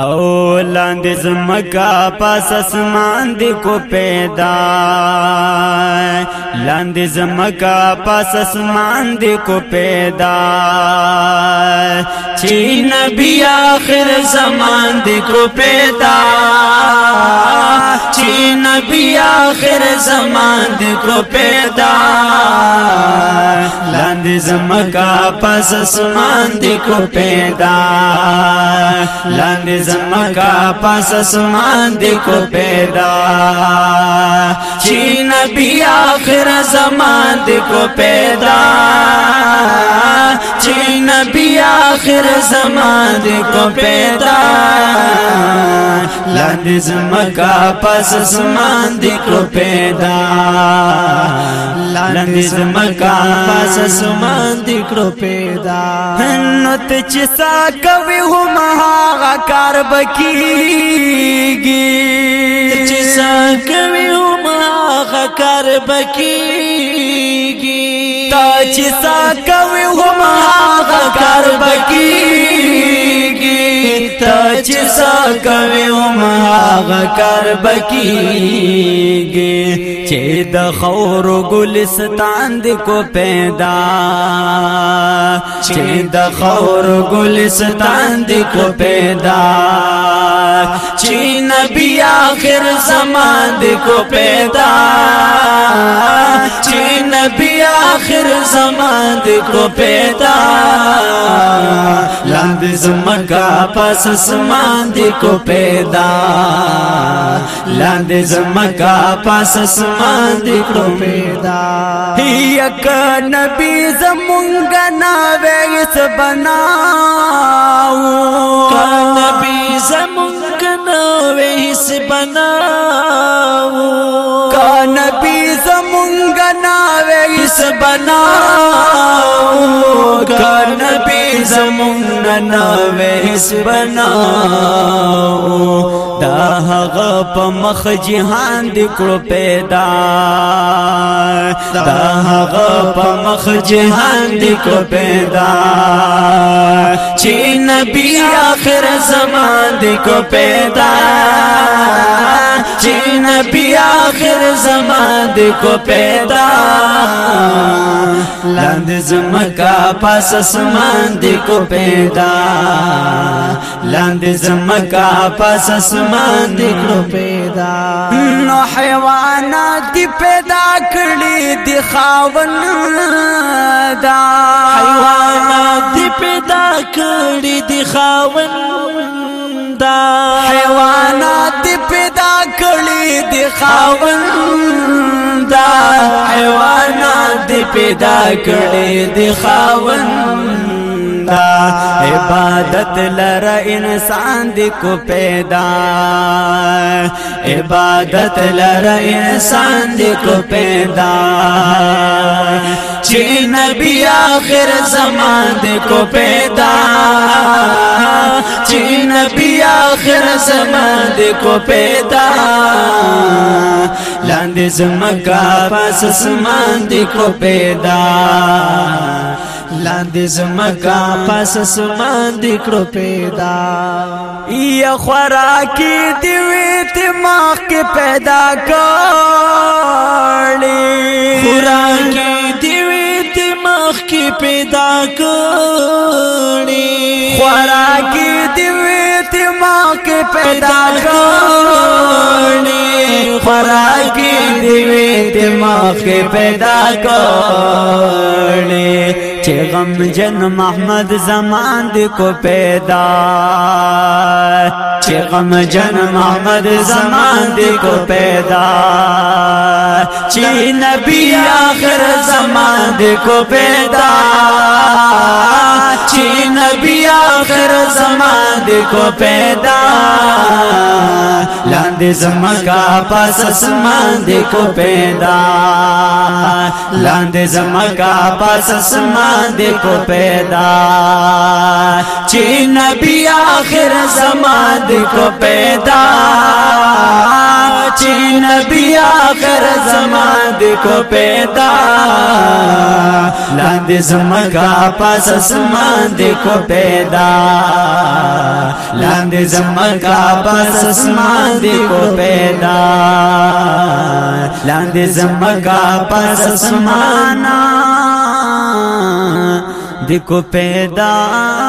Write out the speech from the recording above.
Oh, لاند زمکا پاس اسمان دی کو پیدا لاند زمکا پاس اسمان دی کو پیدا چی نبی آخر زمان دی کو پیدا چی نبی آخر زمان دی کو پیدا لاند زمکا پاس اسمان دی کو پیدا لاند زمکا پاس اسمان دی کو پیدا چی نبی آخر زمان دی کو پیدا چی نبی آخر زمان دی کو پیدا لاند زمکا پاس اسمان دی کو پیدا لاندې زمکا پاس سمان دی کړو پیدا نو ته چې سا کوي هم هغه کار بکیږي چې سا کوي هم هغه کار بکیږي تا چې سا کوي هم هغه کار بکیږي چې سا کوي او ما غکر بکیږي چې د خور ګلستان د کو پیدا چې د خور ګلستان د کو پیدا چې نبی آخر زمان د کو پیدا چې نبی آخر زمان د کو پیدا لاند زما کا پس اسمان دی کو پیدا لاند زما کا پس اسمان دی کو پیدا هی اک نبی زمون گنا ویس بنا او نبی زمون گنا ویس بنا کا نبی زمون گنا ویس بنا زمونږ ناویس بناو دا هغه په مخ جهان دی کړو پیدا دا هغه په مخ جهان دی کړو پیدا چې نبی آخر زمان دی کو پیدا چې نبی آخر زمان دی کو پیدا لاند زمکا پاس اسمان دی کو پیدا لاند زمکا پاس اسمان دی کو پیدا نو حیوانات دی پیدا کړی دی خاون دا حیوانات دی پیدا کړی دی خاون دا حیوانات पिदा कुली दखवनि दावा नादी دا عبادت لر انسان इबादत کو پیدا عبادت لر انسان लड़ाई کو پیدا چې نبی آخر زمان دې کو پیدا چې نبی آخر زمان دې کو پیدا لاندې زمکا پس اسمان دې کو پیدا لاندې زمکا پس اسمان دې کړو پیدا یا خوراکي دې وې ته مخ کې پیدا کو پیدا کړی خوراکي دیوې دماغ پیدا کړی چې غم جن محمد زمان دې کو پیدا چې غم جن محمد زمان دی کو پیدا چې نبی آخر زمان دی کو پیدا چې نبی آخر زمان دی کو پیدا دے زمکا پاس اسمان دے پیدا لاندے زمکا پاس اسمان دے پیدا چی نبی آخر زمان دے پیدا چی نبی آخر زمان لاندې کو پیدا لاندې زمکا پاس اسمان دې کو پیدا لاندې زمکا پاس اسمان دې کو پیدا لاندې زمکا پاس اسمان دې کو پیدا